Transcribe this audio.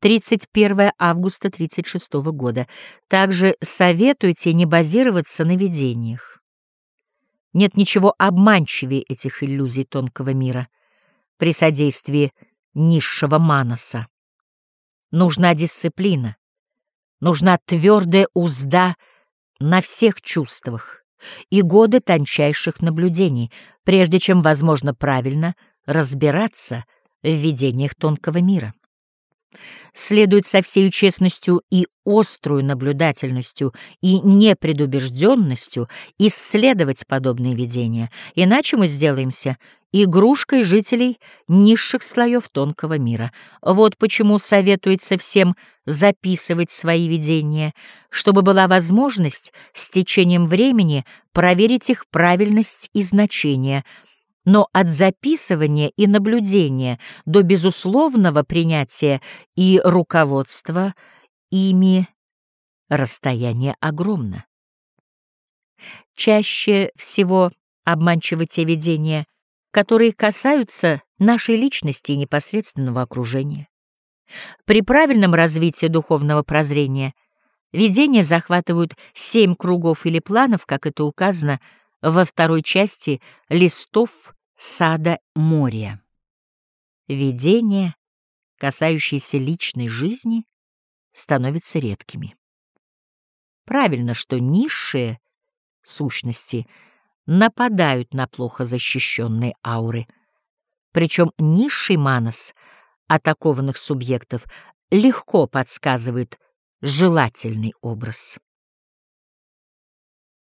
31 августа 36 года. Также советуйте не базироваться на видениях. Нет ничего обманчивее этих иллюзий тонкого мира при содействии низшего маноса. Нужна дисциплина, нужна твердая узда на всех чувствах и годы тончайших наблюдений, прежде чем возможно правильно разбираться в видениях тонкого мира. Следует со всей честностью и острую наблюдательностью и непредубежденностью исследовать подобные видения, иначе мы сделаемся игрушкой жителей низших слоев тонкого мира. Вот почему советуется всем записывать свои видения, чтобы была возможность с течением времени проверить их правильность и значение — но от записывания и наблюдения до безусловного принятия и руководства ими расстояние огромно. Чаще всего обманчивы те видения, которые касаются нашей личности и непосредственного окружения. При правильном развитии духовного прозрения видения захватывают семь кругов или планов, как это указано во второй части листов сада моря. Видения, касающиеся личной жизни, становятся редкими. Правильно, что низшие сущности нападают на плохо защищенные ауры, причем низший манас атакованных субъектов легко подсказывает желательный образ.